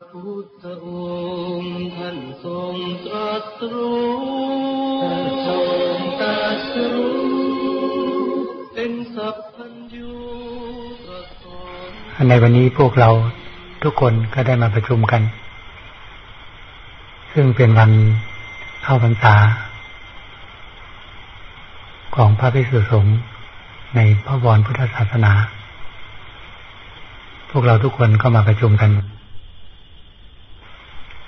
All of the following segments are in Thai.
พุทธองค์ท่านทรงตรัสรู้ท่านทรงตรัสรู้เป็นสัพพัญญูตรัสอนในวันนี้พวกเราทุกคนก็ได้มาประชุมกัน ซึ่งเป็นวันเข้าพรรษา ของพระภิกษุสงฆ์ในพระวรพุทธศาสนา พวกเราทุกคนก็มาประชุมกัน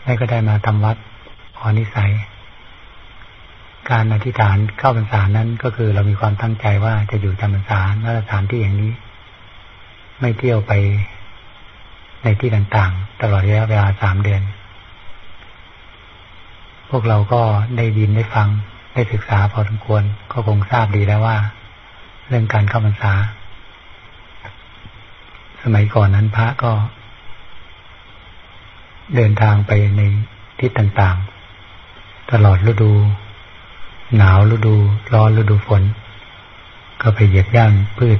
และก็ได้มาทำวัดขอนิสัย การอธิษฐานเข้าพรรษานั้นก็คือเรามีความตั้งใจว่าจะอยู่จำพรรษาณสถานที่อย่างนี้ ไม่เที่ยวไปในที่ต่างๆ ตลอดระยะเวลาสามเดือน พวกเราก็ได้ยินได้ฟังได้ศึกษาพอสมควร ก็คงทราบดีแล้วว่า เรื่องการเข้าพรรษา สมัยก่อนนั้นพระก็ เดินทางไปในทิศต่างๆ ตลอดฤดู หนาวฤดู ร้อนฤดูฝน ก็ไปเหยียบย่างพืช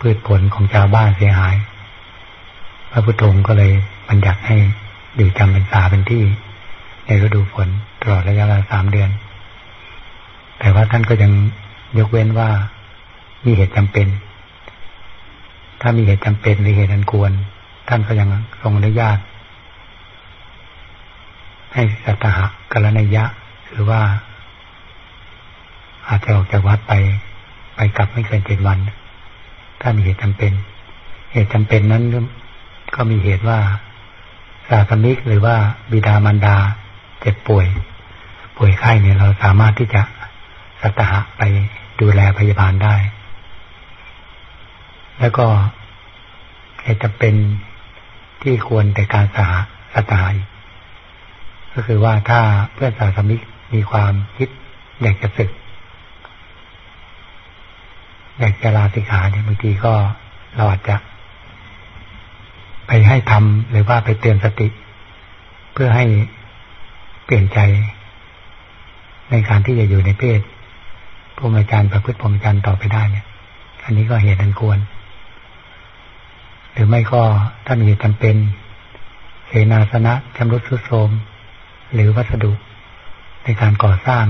พืชผลของชาวบ้านเสียหาย พระพุทธองค์ก็เลยบัญญัติให้อยู่จำพรรษาเป็นที่ ในฤดูฝนตลอดระยะเวลาสามเดือน แต่ว่าท่านก็ยังยกเว้นว่ามีเหตุจำเป็น ถ้ามีเหตุจำเป็นหรือเหตุอันควร ท่านก็ยังทรงอนุญาต ให้สัตหะกรณยะหรือว่า อาจจะออกจากวัดไป ไปกลับไม่เกินเจ็ดวัน ถ้ามีเหตุจำเป็น เหตุจำเป็นนั้นก็มีเหตุว่าสาสมิกหรือว่าบิดามารดาเจ็บป่วย ป่วยไข้เนี่ยเราสามารถที่จะสัตหะไปดูแลพยาบาลได้ แล้วก็เหตุจำเป็นที่ควรแต่การสหสัตหะอีก ก็คือว่าถ้าเพื่อนสาสมิกมีความคิดอยากจะศึกอยากจะลาสิกขาเนี่ยบางทีก็เราอาจจะ ไปให้ทำหรือว่าไปเตือนสติ เพื่อให้เปลี่ยนใจ ในการที่จะอยู่ในเพศพรหมจรรย์ประพฤติพรหมจรรย์ต่อไปได้เนี่ย อันนี้ก็เหตุอันควร หรือไม่ก็ถ้ามีจำเป็น เสนาสนะชำรุดทรุดโทรม หรือวัสดุ ในการก่อสร้าง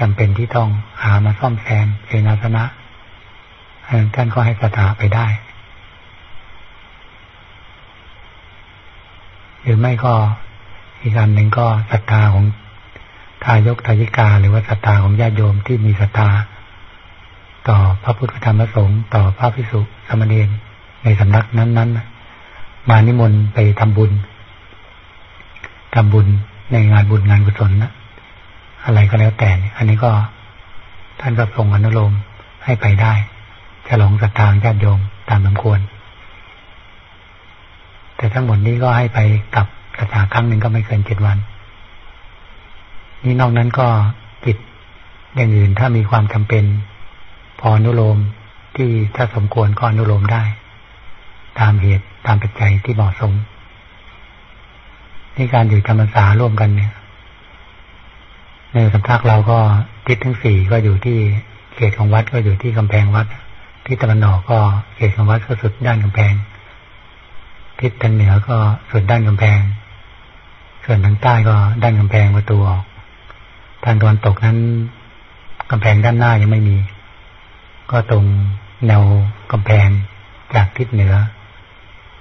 จำเป็นที่ต้องหามาซ่อมแซมเสนาสนะท่านก็ให้สถาไปได้ หรือไม่ก็อีกอันหนึ่งก็ศรัทธาของทายกทายิกา หรือว่าศรัทธาของญาติโยมที่มีศรัทธาต่อพระพุทธธรรมประสงค์ต่อพระพิสุสมณีในสำนักนั้น ๆ มานิมนต์ไปทำบุญทำบุญ ในงานบุญงานกุศลนะอะไรก็แล้วแต่อันนี้ก็ท่านก็ทรงอนุโลมให้ไปได้ฉลองศรัทธาญาติโยมตามสมควร แต่ทั้งหมดนี้ก็ให้ไปกับศรัทธาครั้งหนึ่งก็ไม่เกินเจ็ดวัน นี่นอกนั้นก็กิจอย่างอื่นถ้ามีความจำเป็น พออนุโลมที่ถ้าสมควรก็อนุโลมได้ ตามเหตุตามปัจจัยที่เหมาะสม นี่การอยู่จำพรรษาร่วมกันเนี่ยในสำนักเราก็ทิศทั้งสี่ก็อยู่ที่เขตของวัดก็อยู่ที่กำแพงวัดทิศตะวันออกก็เขตของวัดก็สุดด้านกำแพง ทิศทางเหนือก็สุดด้านกำแพง ส่วนทางใต้ก็ด้านกำแพงประตูออก ทางตะวันตกนั้นกำแพงด้านหน้ายังไม่มี ก็ตรงแนวกำแพงจากทิศเหนือ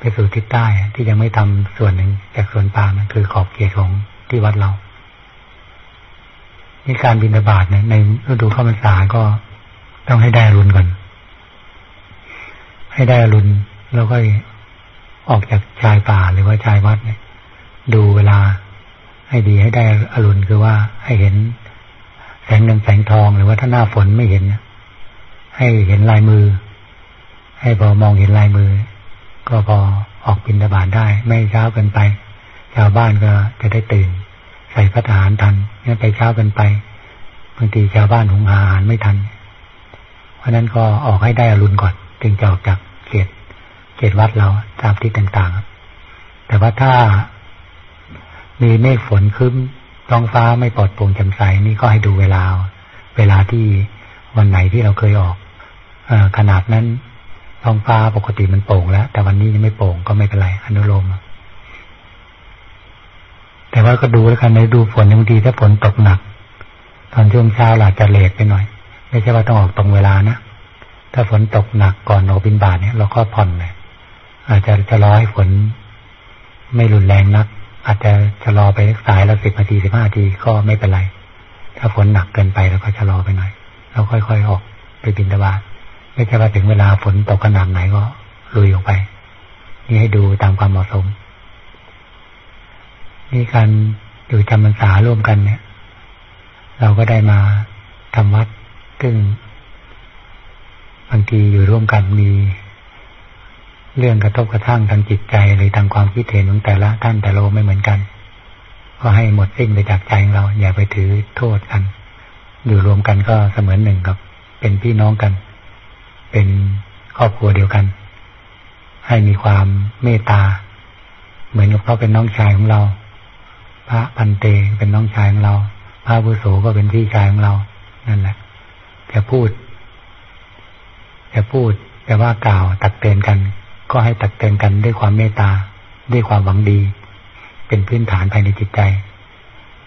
ไปสู่ทิศใต้ที่ยังไม่ทำส่วนหนึ่งจากส่วนปางนั่นคือขอบเขตของที่วัดเรานี่การบินบาตเนี่ยในฤดูเข้าพรรษาก็ต้องให้ได้รุนก่อน ให้ได้รุนแล้วก็ออกจากชายป่าหรือว่าชายวัดเนี่ย ดูเวลาให้ดีให้ได้อรุณคือว่าให้เห็นแสงเงินแสงทองหรือว่าถ้าหน้าฝนไม่เห็นให้เห็นลายมือ ให้พอมองเห็นลายมือ ก็พอออกบินตบาทได้ ไม่เช้าเกินไป ชาวบ้านก็จะได้ตื่น ใส่พระทหารทันเนี่ยไปเช้าเกินไปบางทีชาวบ้านหุงหาอาหารไม่ทัน เพราะนั้นก็ออกให้ได้อรุณก่อน จึงจะออกจากเขตเขตวัดเราตามที่ต่างๆ แต่ว่าถ้ามีเมฆฝนคึ้มท้องฟ้าไม่ปลอดโปร่งแจ่มใสนี่ก็ให้ดูเวลา เวลาที่วันไหนที่เราเคยออกอขนาดนั้น ท้องฟ้าปกติมันโป่งแล้ว แต่วันนี้ยังไม่โป่งก็ไม่เป็นไรอนุโลมแต่ว่าก็ดูแล้วกันในดูฝนบางทีถ้าฝนตกหนัก ตอนช่วงเช้าอาจจะเลทไปหน่อย ไม่ใช่ว่าต้องออกตรงเวลานะถ้าฝนตกหนักก่อนออกบินบาทเนี่ยเราก็ผ่อนเลยอาจจะจะรอให้ฝนไม่รุนแรงนัก อาจจะชะลอไปสายละสิบนาทีสิบห้านาทีก็ไม่เป็นไร ถ้าฝนหนักเกินไปเราก็ชะลอไปหน่อยเราค่อยๆออกไปบินตบาท ไม่ใช่ว่าถึงเวลาฝนตกขนาดไหนก็ลุยออกไป นี่ให้ดูตามความเหมาะสม นี่การอยู่จำพรรษาร่วมกันเนี่ย เราก็ได้มาทำวัดซึ่งบางทีอยู่ร่วมกันมี เรื่องกระทบกระทั่งทางจิตใจหรือทางความคิดเห็นของแต่ละท่านแต่ละไม่เหมือนกัน ก็ให้หมดสิ้นไปจากใจของเรา อย่าไปถือโทษกัน อยู่รวมกันก็เสมือนหนึ่งกับ เป็นพี่น้องกัน เป็นครอบครัวเดียวกัน ให้มีความเมตตา เหมือนกับเขาเป็นน้องชายของเรา พระพันเตเป็นน้องชายของเรา พระบุโสก็เป็นพี่ชายของเรา นั่นแหละจะพูดจะพูดจะว่ากล่าวตักเตือนกัน ก็ให้ตักเตือนกันด้วยความเมตตา ด้วยความหวังดี เป็นพื้นฐานภายในจิตใจ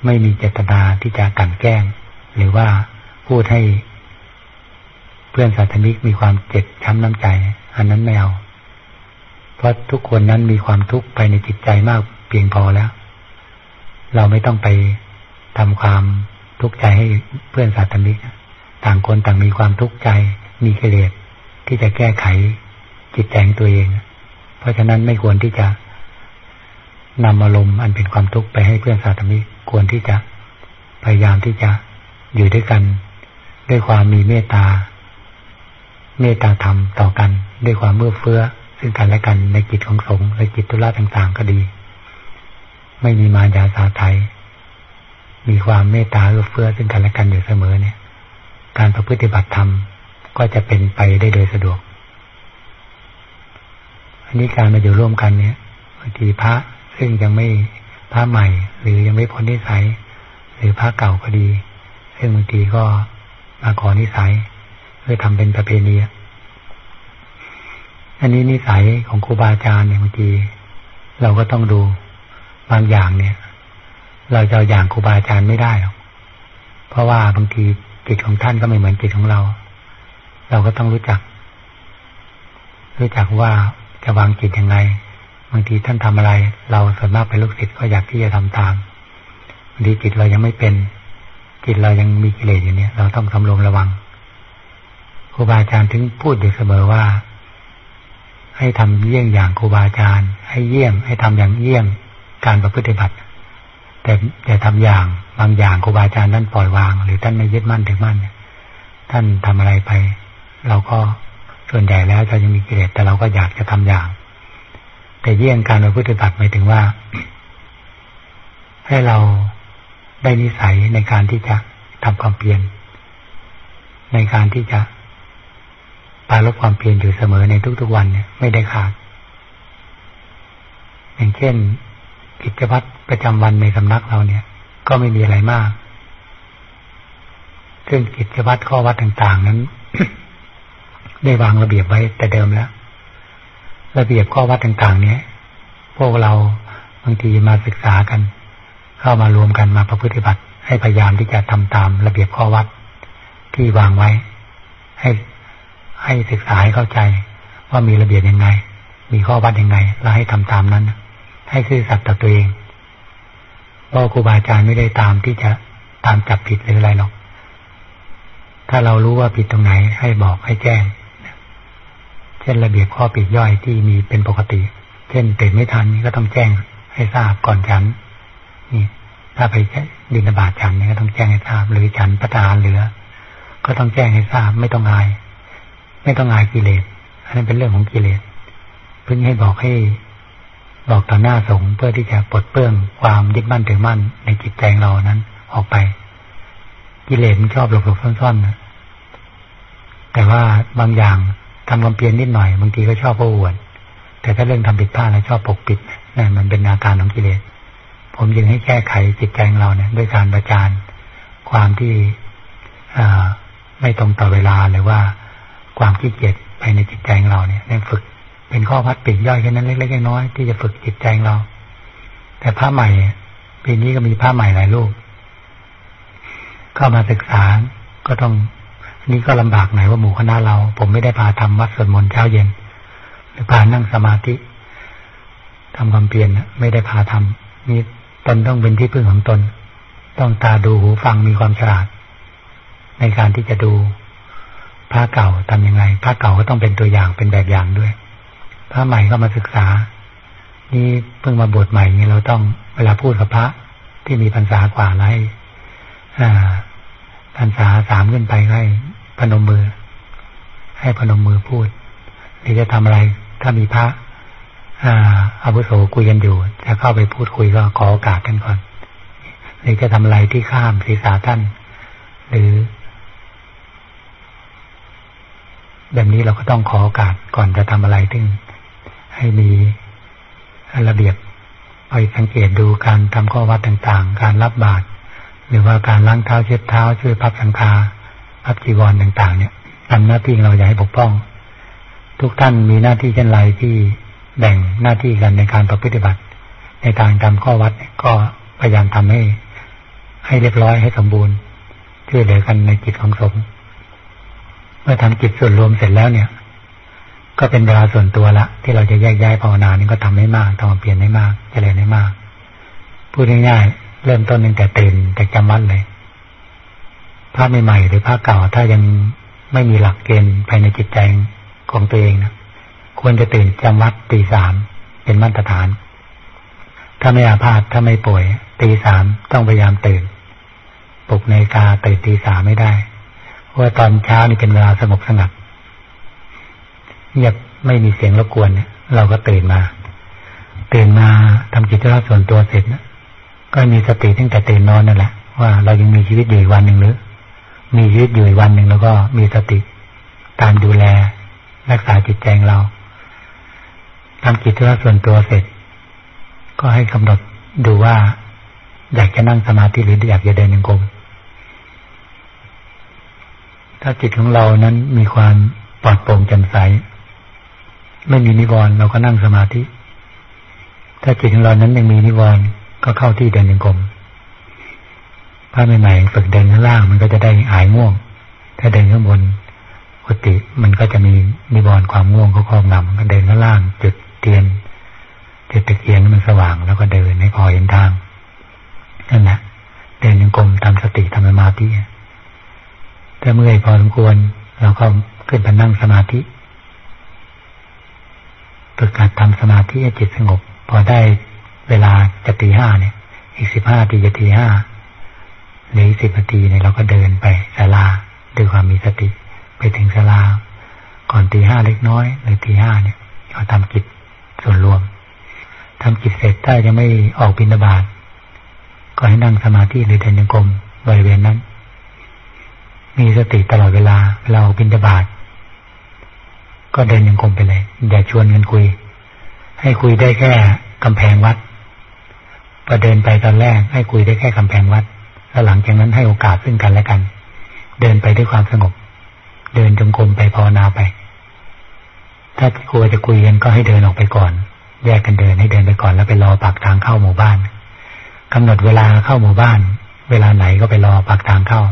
ไม่มีเจตนาที่จะกันแกล้ง หรือว่าพูดให้ เพื่อนสาธมิกมีความเจ็บช้ำน้ำใจ อันนั้นไม่เอา เพราะทุกคนนั้นมีความทุกข์ภายในจิตใจมากเพียงพอแล้ว เราไม่ต้องไปทำความทุกข์ใจให้เพื่อนสาธมิก ต่างคนต่างมีความทุกข์ใจ มีกิเลสที่จะแก้ไขจิตใจของตัวเอง เพราะฉะนั้นไม่ควรที่จะนำอารมณ์อันเป็นความทุกข์ไปให้เพื่อนสาธมิกควรที่จะพยายามที่จะอยู่ด้วยกัน ด้วยความมีเมตตา เมตตาธรรมต่อกัน ด้วยความเมื่อเฟื้อ ซึ่งกันและกันในจิตของสงฆ์ในจิตตุลาต่างๆก็ดี ไม่มีมายาสาไทยมีความเมตตาเอื้อเฟื้อซึ่งกันและกันอยู่เสมอเนี่ย การประพฤติบัติธรรมก็จะเป็นไปได้โดยสะดวก อันนี้การมาอยู่ร่วมกันเนี่ยบางทีพระซึ่งยังไม่พระใหม่ หรือยังไม่พ้นนิสัย หรือพระเก่าก็ดี ซึ่งบางทีก็มาขอนิสัย เพื่อทำเป็นประเพณีอันนี้นิสัยของครูบาอาจารย์เนี่ยบางทีเราก็ต้องดูบางอย่างเนี่ย เราจะอย่างครูบาอาจารย์ไม่ได้หรอกเพราะว่าบางทีจิตของท่านก็ไม่เหมือนจิตของเรา เราก็ต้องรู้จัก รู้จักว่าจะวางจิตยังไงบางทีท่านทำอะไร เราส่วนมากเป็นลูกศิษย์ก็อยากที่จะทำตามบางทีจิตเรายังไม่เป็น จิตเรายังมีกิเลสอยู่เนี่ย เราต้องสำรวมระวัง ครูบาอาจารย์ถึงพูดอยู่เสมอว่า ให้ทำเยี่ยงอย่างครูบาอาจารย์ ให้เยี่ยม ให้ทำอย่างเยี่ยงการประพฤติบัติ แต่อย่าทำอย่างบางอย่างครูบาอาจารย์ท่านปล่อยวาง หรือท่านไม่ยึดมั่นถือมั่นท่านทำอะไรไป เราก็ส่วนใหญ่แล้วเรายังมีกิเลสแต่เราก็อยากจะทำอย่าง แต่เยี่ยงการประพฤติบัติหมายถึงว่า ให้เราได้นิสัยในการที่จะทำความเพียรในการที่จะ ปาลบความเพียรอยู่เสมอในทุกๆวันเนี่ยไม่ได้ขาด อย่างเช่น กิจวัตรประจำวันในสำนักเราเนี่ย ก็ไม่มีอะไรมาก ซึ่งกิจวัตรข้อวัดต่างๆ นั้น ได้วางระเบียบไว้แต่เดิมแล้ว ระเบียบข้อวัดต่างๆ เนี่ย พวกเราบางทีมาศึกษากัน เข้ามารวมกันมาประพฤติบัติ ให้พยายามที่จะทำตามระเบียบข้อวัดที่วางไว้ ให้ ให้ศึกษาให้เข้าใจ ว่ามีระเบียบยังไง มีข้อวัดยังไง แล้วให้ทำตามนั้น ให้ซื่อสัตย์ต่อตัวเองเพราะครูบาอาจารย์ไม่ได้ตามที่จะตามจับผิดหรืออะไรหรอก ถ้าเรารู้ว่าผิดตรงไหน ให้บอกให้แจ้ง เช่นระเบียบข้อปีกย่อยที่มีเป็นปกติ เช่นตื่นไม่ทันนี่ก็ต้องแจ้งให้ทราบก่อนฉัน นี่ ถ้าไปดินบาตฉันนี่ก็ต้องแจ้งให้ทราบ หรือฉันประทานเหลือ ก็ต้องแจ้งให้ทราบไม่ต้องอาย ไม่ต้องอายกิเลสอันนั้นเป็นเรื่องของกิเลสเพิ่งให้บอกให้บอกต่อหน้าสงเพื่อที่จะปลดเปลื้องความยึดมั่นถือมั่นในจิตใจเรานั้น ออกไป กิเลสมันชอบหลบหลบซ่อนๆนะแต่ว่าบางอย่างทำความเพียรนิดหน่อยบางทีก็ชอบโอ้อวดแต่ถ้าเรื่องทำผิดพลาดแล้วชอบปกปิดนั่นมันเป็นอาการของกิเลสผมยึงให้แก้ไขจิตใจของเราเนี่ยด้วยการประจานความที่ไม่ตรงต่อเวลาหรือว่า ความขี้เกียจภายในจิตใจของเราเนี่ยได้ฝึกเป็นข้อพัดปิ่นย่อยแค่นั้นเล็กๆน้อยๆที่จะฝึกจิตใจของเรา แต่พระใหม่ปีนี้ก็มีพระใหม่หลายรูปเข้ามาศึกษาก็ต้องนี่ก็ลำบากหน่อยว่าหมู่คณะเรา ผมไม่ได้พาทำวัดสวดมนต์เช้าเย็น หรือพานั่งสมาธิทำความเปลี่ยนไม่ได้พาทำนี่ตนต้องเป็นที่พึ่งของตน ต้องตาดูหูฟังมีความฉลาด ในการที่จะดู พระเก่าทํำยังไงพระเก่าก็ต้องเป็นตัวอย่างเป็นแบบอย่างด้วยพระใหม่ก็มาศึกษา นี่เพิ่งมาบวชใหม่นี่เราต้องเวลาพูดกับพระที่มีพรรษากว่าไรพรรษาสามขึ้นไปให้พนมมือ ให้พนมมือพูดหรือจะทำอะไร ถ้ามีพระอาวุโสคุยกันอยู่จะเข้าไปพูดคุยก็ขอโอกาสกันก่อน หรือจะทำอะไรที่ข้ามศีรษะท่าน หรือ แบบนี้เราก็ต้องขอโอกาสก่อนจะทำอะไรทึ่งให้มีระเบียบไปสังเกตดูการทำข้อวัดต่างๆ การรับบาตรหรือว่าการล้างเท้าเช็ดเท้า ช่วยพับสังฆาพับจีวรต่างๆ เนี่ยทำหน้าที่เราอย่าให้บกพร่อง ทุกท่านมีหน้าที่เช่นไรที่แบ่งหน้าที่กันในการประพฤติบัติ ในการทำข้อวัดก็พยายามทำให้ ให้เรียบร้อยให้สมบูรณ์ช่วยเหลือกันในกิจของสงฆ์ เมื่อทำกิจส่วนรวมเสร็จแล้วเนี่ย ก็เป็นเวลาส่วนตัวละ ที่เราจะแยกย้ายภาวนานี่ก็ทำให้มากทำเปลี่ยนให้มากเจริญให้มาก พูดง่ายๆเริ่มต้นตั้งแต่ตื่นแต่จำวัดเลยภาพใหม่ๆหรือภาพเก่าถ้ายังไม่มีหลักเกณฑ์ภายในจิตใจของตัวเองนะควรจะตื่นจำวัดตีสามเป็นมาตรฐาน ถ้าไม่อาพาธถ้าไม่ป่วยตีสามต้องพยายามตื่นปลุกในกาตื่นตีสามไม่ได้ ว่าตอนเช้านี่เป็นเวลาสงบสงัดเงียบไม่มีเสียงรบกวนเนี่ยเราก็ตื่นมา ตื่นมาทำกิจวัตรส่วนตัวเสร็จนะก็มีสติตั้งแต่ตื่นนอนนั่นแหละว่าเรายังมีชีวิตอยู่อีกวันหนึ่งหรือ มีชีวิตอยู่อีกวันหนึ่งแล้วก็มีสติตามดูแล รักษาจิตใจเราทำกิจวัตรส่วนตัวเสร็จ ก็ให้กำหนดดูว่า อยากจะนั่งสมาธิหรืออยากจะเดินยังกรม ถ้าจิตของเรานั้นมีความปลอดโปร่งแจ่มใส ไม่มีนิวรณ์เราก็นั่งสมาธิ ถ้าจิตของเรานั้นยังมีนิวรณ์ก็เข้าที่เดินยังกรมถ้าใหม่ๆฝึกเดินข้างล่างมันก็จะได้หายง่วง ถ้าเดินข้างบนปกติมันก็จะมีนิวรณ์ความง่วงก็ครอบงำก็เดินข้างล่าง จุดเตียนจุดตะเกียงมันสว่างแล้วก็เดินให้พอเห็นทางนั่นแหละเดินยังกรมทำสติทำสมาธิ ถ้าเมื่อยพอสมควรเราก็ขึ้นไปนั่งสมาธิฝึกการทำสมาธิให้จิตสงบ พอได้เวลาจะตีห้าเนี่ย อีกสิบห้าทีจะตีห้าหรือสิบนาทีเนี่ยเราก็เดินไปศาลาด้วยความมีสติ ไปถึงศาลา ก่อนตีห้าเล็กน้อยหรือตีห้าเนี่ยเราทำกิจส่วนรวมทำกิจเสร็จถ้ายังไม่ออกบินบาตก็ให้นั่งสมาธิหรือเดินยังกรมบริเวณนั้น มีสติตลอดเวลาเราบินบาตก็เดินยังกรมไปเลย อย่าชวนกันคุย ให้คุยได้แค่กำแพงวัดพอเดินไปตอนแรกให้คุยได้แค่กำแพงวัด แล้วหลังจากนั้นให้โอกาสซึ่งกันและกัน เดินไปด้วยความสงบ เดินจงกรมไปภาวนาไป ถ้ากลัวจะคุยกันก็ให้เดินออกไปก่อน แยกกันเดินให้เดินไปก่อนแล้วไปรอปากทางเข้าหมู่บ้านกำหนดเวลาเข้าหมู่บ้าน เวลาไหนก็ไปรอปากทางเข้า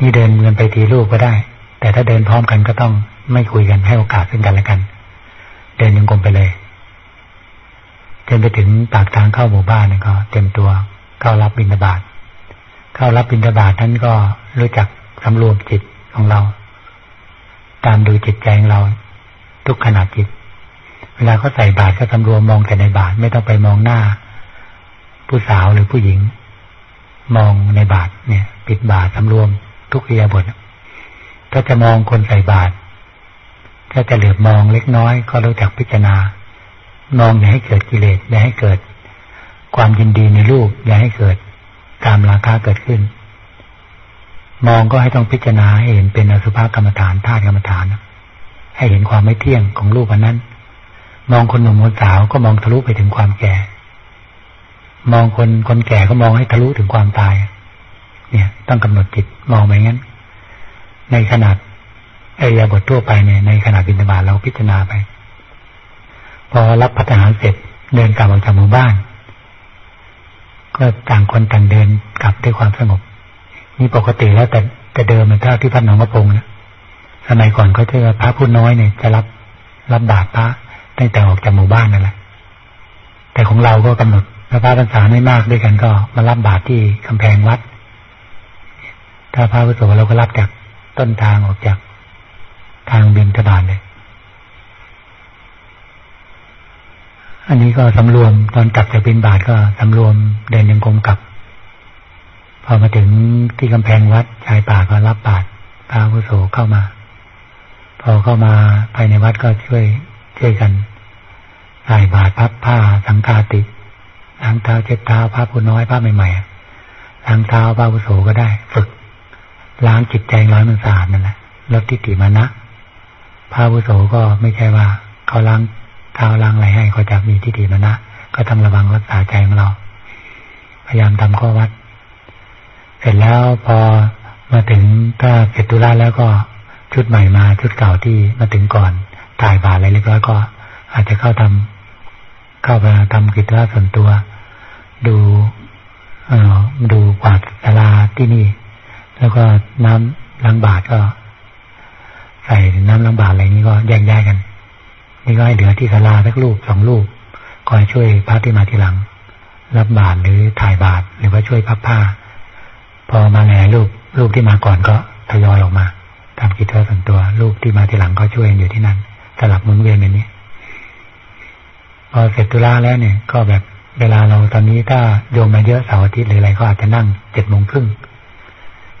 นี่เดินเงินไปทีลูกก็ได้ แต่ถ้าเดินพร้อมกันก็ต้องไม่คุยกันให้โอกาสซึ่งกันและกัน เดินยังกลมไปเลยจนไปถึงปากทางเข้าหมู่บ้านก็เต็มตัวเข้ารับบิณฑบาตเข้ารับบิณฑบาตนั้นก็รู้จักสำรวมจิตของเรา ตามดูจิตใจของเรา ทุกขณะจิต เวลาเขาใส่บาตรก็สำรวมมองแต่ในบาตรไม่ต้องไปมองหน้า ผู้สาวหรือผู้หญิง มองในบาตรเนี่ย ปิดบาตรสำรวม ทุกเรียบทถ้าจะมองคนใส่บาตรถ้าจะเหลือบมองเล็กน้อยก็รู้จักพิจารณา มองอย่าให้เกิดกิเลสอย่าให้เกิด ความยินดีในรูปอย่าให้เกิดการราคาเกิดขึ้น มองก็ให้ต้องพิจารณาให้เห็นเป็นอสุภกรรมฐานธาตุกรรมฐาน ให้เห็นความไม่เที่ยงของรูปอันนั้น มองคนหนุ่มคนสาวก็มองทะลุไปถึงความแก่ มองคนคนแก่ก็มองให้ทะลุถึงความตาย เนี่ย ต้องกำหนดจิตมองไปงั้น ในขนาดเอยาบททั่วไปเนี่ยในขณะบินบาตเราพิจารณาไป พอรับพัฒหาเสร็จเดินกลับออกจากหมู่บ้าน ก็ต่างคนต่างเดินกลับด้วยความสงบ นี่ปกติแล้วแต่แต่เดิมมันถ้าที่พัดหนองกระพงนะสมัยก่อนเขาจะพระผู้น้อยเนี่ยจะรับรับบาตรพระตั้งแต่ออกจากหมู่บ้านนั่นแหละแต่ของเราก็กำหนดพระพรรษาไม่มากด้วยกันก็มารับบาตรที่กำแพงวัด ถ้าพระพุทธเราก็รับจากต้นทางออกจากทางบินทบาทเลย อันนี้ก็สำรวมตอนกลับจากบินบาทก็สำรวมเดินยังกรมกลับ พอมาถึงที่กำแพงวัดชายป่าก็รับบาตรพระพุทโธเข้ามา พอเข้ามาภายในวัดก็ช่วยช่วยกันใส่บาตรพับผ้าสังฆาติล้างเท้าเช็ดเท้าพระผู้น้อยพระใหม่ๆล้างเท้าพระผู้โสก็ได้ ฝึก ล้างจิตใจร้อยมันสะอาดนั่นแหละลดทิฏฐิมานะพระผู้โสก็ไม่ใช่ว่า เขาล้างเท้าล้างอะไรให้เขาจะมีทิฏฐิมานะก็ต้องระวังรักษาใจของเรา พยายามทำข้อวัด เสร็จแล้วพอมาถึงถ้าเสร็จตุลาแล้วก็ชุดใหม่มาชุดเก่าที่มาถึงก่อนถ่ายบาทอะไรเรียบร้อยก็ อาจจะเข้าทำเข้าไปทำกิจวัตรส่วนตัว ดู เออดูกวาดศาลาที่นี่ แล้วก็น้ำล้างบาทก็ ใส่น้ำล้างบาทอะไรนี้ก็แยกย้ายกัน นี่ก็ให้เหลือที่ศาลาสักลูกสองลูกคอยช่วยพระที่มาทีหลัง รับบาทหรือถ่ายบาทหรือว่าช่วยพับผ้า พอมาแห่ลูกลูกที่มาก่อนก็ทยอยออกมาทำกิจวัตรส่วนตัว ลูกที่มาทีหลังก็ช่วยอยู่ที่นั่นสลับหมุนเวียนแบบนี้พอเสร็จตุลาแล้วเนี่ย ก็แบบเวลาเราตอนนี้ถ้าโยมมาเยอะเสาร์อาทิตย์หรืออะไรก็อาจจะนั่งเจ็ดโมงครึ่ง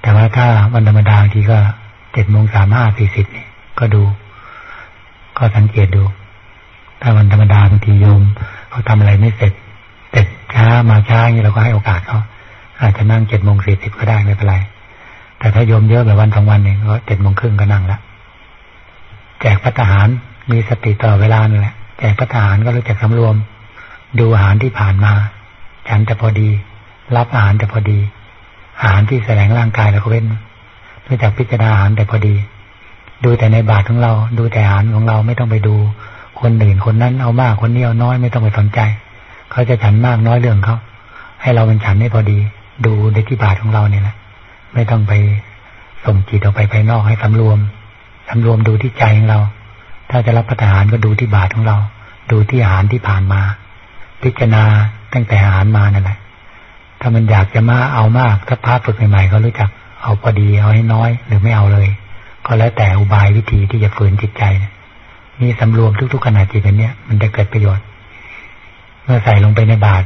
แต่ว่าถ้าวันธรรมดาทีก็เจ็ดโมงสามห้าสี่สิบเนี่ยก็ดู ก็สังเกตดู ถ้าวันธรรมดาบางทีโยมเขาทำอะไรไม่เสร็จเสร็จช้ามาช้าอย่างนี้เราก็ให้โอกาสเขาอาจจะนั่งเจ็ดโมงสี่สิบก็ได้ไม่เป็นไร แต่ถ้าโยมเยอะแบบวันสองวันเนี่ยก็เจ็ดโมงครึ่งก็นั่งละแจกพัฒหารมีสติต่อเวลานี่แหละแจกพัฒหารก็รู้จักสำรวม ดูอาหารที่ผ่านมา ฉันแต่พอดี รับอาหารแต่พอดี อาหารที่แสดงร่างกายเราก็เว้นรู้จักพิจารณาอาหารแต่พอดี ดูแต่ในบาทของเรา ดูแต่อาหารของเราไม่ต้องไปดู คนอื่นคนนั้นเอามากคนนี้เอาน้อยไม่ต้องไปสนใจ เขาจะฉันมากน้อยเรื่องเขาให้เราเป็นฉันให้พอดี ดูในที่บาทของเราเนี่ยแหละไม่ต้องไปส่งจิตออกไปภายนอกให้สำรวมสำรวมดูที่ใจของเรา ถ้าจะรับประทานก็ดูที่บาทของเรา ดูที่อาหารที่ผ่านมา พิจารณาตั้งแต่อาหารมานั่นแหละ ถ้ามันอยากจะมาเอามาก ถ้าพาฝึกใหม่ๆก็รู้จัก เอาพอดีเอาให้น้อย หรือไม่เอาเลย ก็แล้วแต่อุบายวิธีที่จะฝืนจิตใจนนี่สำรวมทุกๆขณะจิตแบบนี้มันจะเกิดประโยชน์ เมื่อใส่ลงไปในบาท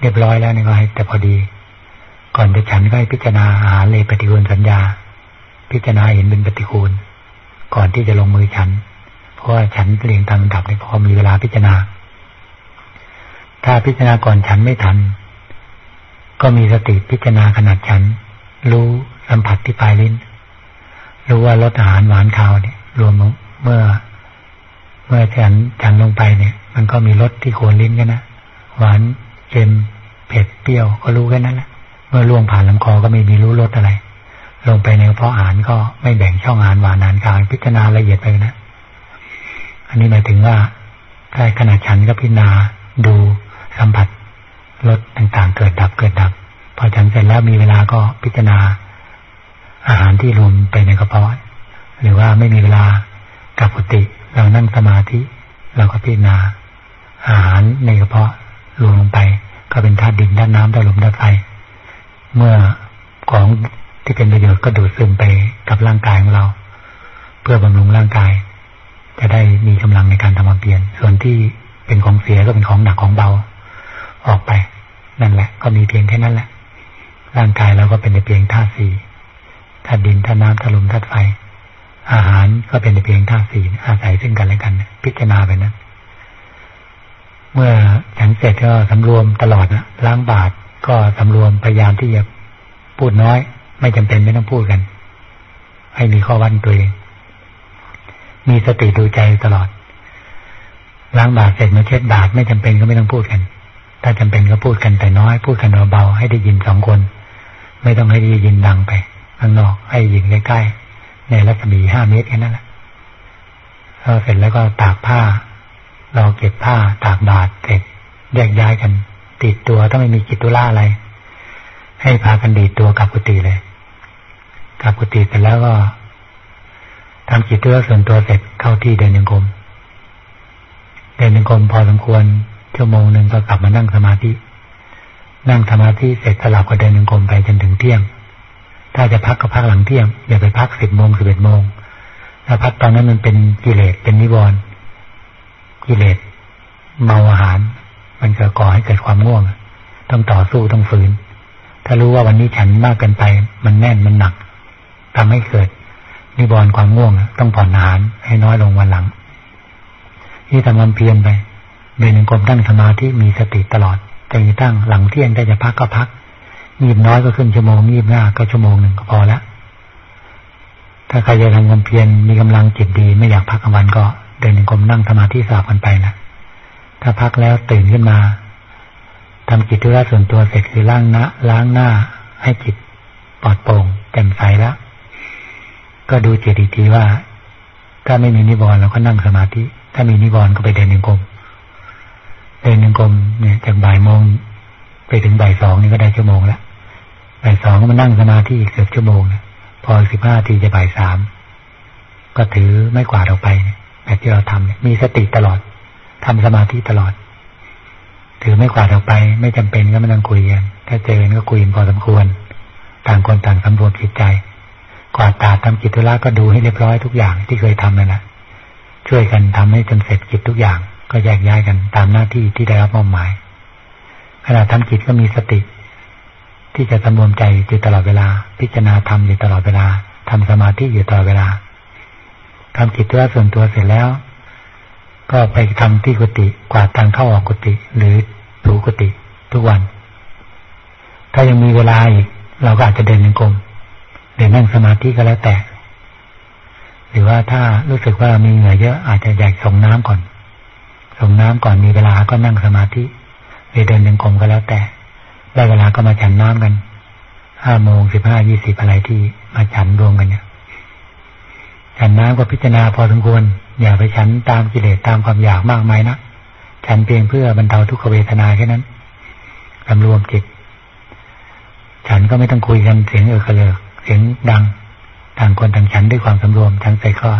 เรียบร้อยแล้วนี่ก็ให้แต่พอดี ก่อนจะฉันก็ให้พิจารณาอาหารเลยปฏิกูลสัญญา พิจารณาเห็นเป็นปฏิกูล ก่อนที่จะลงมือฉัน เพราะว่าฉันเรียงตามดับในพอมีเวลาพิจารณา ถ้าพิจารณาก่อนฉันไม่ทัน ก็มีสติพิจารณาขนาดฉัน รู้สัมผัสที่ปลายลิ้น รู้ว่ารสอาหารหวานคาวเนี่ย รวมเมื่อ เมื่อฉันฉันลงไปเนี่ย มันก็มีรสที่โคนลิ้นกันนะหวานเค็มเผ็ดเปรี้ยวก็รู้แค่นั้นแหละเมื่อล่วงผ่านลำคอก็ไม่มีรู้รสอะไร ลงไปในเพาะอาหารก็ไม่แบ่งช่องอาหารหวานอาหารกลางพิจารณาละเอียดไปนะอันนี้หมายถึงว่าถ้าขณะฉันก็พิจารณาดูสัมผัส รสต่างๆ เกิดดับเกิดดับ พอฉันเสร็จแล้วมีเวลาก็พิจารณา อาหารที่รวมไปในกระเพาะ หรือว่าไม่มีเวลากับปกติเรานั่งสมาธิ เราก็พิจารณา อาหารในกระเพาะรวมลงไป ก็เป็นธาตุดินธาตุน้ำธาตุลมธาตุไฟเมื่อของที่เป็นประโยชน์ก็ดูดซึมไปกับร่างกายของเรา เพื่อบำรุงร่างกาย จะได้มีกำลังในการทำความเปลี่ยน ส่วนที่เป็นของเสียก็เป็นของหนักของเบา ออกไปนั่นแหละ ก็มีเพียงแค่นั้นแหละ ร่างกายเราก็เป็นแต่เพียงธาตุสี่ธาตุดินธาตุน้ำธาตุลมธาตุไฟ อาหารก็เป็นแต่เพียงธาตุสี่อาศัยซึ่งกันและกัน พิจารณาไปนั้นเมื่อฉันเสร็จก็สำรวมตลอดนะล้างบาทก็สำรวมพยายามที่จะพูดน้อย ไม่จำเป็นไม่ต้องพูดกัน ให้มีข้อวัดตัวเองมีสติดูใจตลอดล้างบาดเสร็จมาเช็ดบาดไม่จำเป็นก็ไม่ต้องพูดกัน ถ้าจำเป็นก็พูดกันแต่น้อย พูดกันเบาๆให้ได้ยินสองคน ไม่ต้องให้ได้ยินดังไปข้างนอกให้ยินใกล้ๆในรัศมีห้าเมตรแค่นั้นแหละพอเสร็จแล้วก็ตากผ้า เราเก็บผ้าตากบาดเสร็จแยกย้ายกัน ติดตัวถ้าไม่มีกิจตุล่าอะไร ให้พากันดีตัวกับกุฏิเลยกับกุฏิเสร็จแล้วก็ทำจิตตัวส่วนตัวเสร็จเข้าที่เดินยังกรมเดินยังกรมพอสมควร ชั่วโมงหนึ่งก็กลับมานั่งสมาธิ นั่งสมาธิเสร็จสลับก็เดินยังกรมไปจนถึงเที่ยง ถ้าจะพักก็พักหลังเที่ยง อย่าไปพักสิบโมงสิบเอ็ดโมงถ้าพักตอนนั้นมันเป็นกิเลสเป็นนิวรณ์กิเลสเมาอาหาร มันจะก่อให้เกิดความง่วง ต้องต่อสู้ต้องฝืน ถ้ารู้ว่าวันนี้ฉันมากเกินไป มันแน่นมันหนักทำให้เกิด นิวรณ์ความง่วง ต้องผ่อนอาหารให้น้อยลงวันหลังที่ทำความเพียรไป เดินกรมตั้งสมาธิมีสติตลอดแต่ตั้งหลังเที่ยงได้จะพักก็พักงีบน้อยก็ขึ้นชั่วโมงงีบหน้าก็ชั่วโมงหนึ่งก็พอแล้วถ้าใครจะทำความเพียรมีกำลังจิตดี ไม่อยากพักกลางวันก็เดินกรมนั่งสมาธิสาบกันไปนะถ้าพักแล้วตื่นขึ้นมาทำจิตธุระส่วนตัวเสร็จคือล้างหน้าล้างหน้า ให้จิตปลอดโปร่งแจ่มใสแล้วก็ดูจิตอีกทีว่า ถ้าไม่มีนิวรณ์เราก็นั่งสมาธิ ถ้ามีนิวรณ์ก็ไปเดินยังกรม เดินยังกรมเนี่ยจากบ่ายโมงไปถึงบ่ายสองนี่ก็ได้ชั่วโมงแล้วบ่ายสองก็มานั่งสมาธิอีกเกือบชั่วโมงนี่ยพอสิบห้าทีจะบ่ายสามก็ถือไม่กวาดออกไปแบบที่เราทำมีสติตลอดทำสมาธิตลอด ถือไม่กวาดออกไป ไม่จำเป็นก็ไม่ต้องคุยกันถ้าเจอก็คุยพอสมควร ต่างคนต่างสำรวจจิตใจ กวาดตาทำกิจธุระก็ดูให้เรียบร้อยทุกอย่างที่เคยทำนั่นแหละช่วยกันทำให้จนเสร็จกิจทุกอย่าง ก็แยกย้ายกันตามหน้าที่ที่ได้รับมอบหมายขณะทำกิจก็มีสติ ที่จะสำรวมใจอยู่ตลอดเวลา พิจารณาธรรมอยู่ตลอดเวลาทำสมาธิอยู่ตลอดเวลาทำกิจธุระส่วนตัวเสร็จแล้ว ก็ไปทำที่กุฏิกวาดทางเข้าออกกุฏิหรือถูกุฏิทุกวัน ถ้ายังมีเวลาอีก เราก็อาจจะเดินยังกรมเดินนั่งสมาธิก็แล้วแต่ หรือว่าถ้ารู้สึกว่ามีเหงื่อเยอะอาจจะอยากส่งน้ำก่อน ส่งน้ำก่อนมีเวลาก็นั่งสมาธิหรือเดินยังกรมก็แล้วแต่ ได้เวลาก็มาฉันน้ำกันห้าโมงสิบห้ายี่สิบอะไรที่มาฉันรวมกันเนี่ยฉันน้ำก็พิจารณาพอสมควร อย่าไปฉันตามกิเลสตามความอยากมากมายนะฉันเพียงเพื่อบรรเทาทุกขเวทนาแค่นั้นสำรวมจิต ฉันก็ไม่ต้องคุยกันเสียงเออกระเลิกเสียงดัง ต่างคนต่างฉันด้วยความสำรวมฉันใส่ก็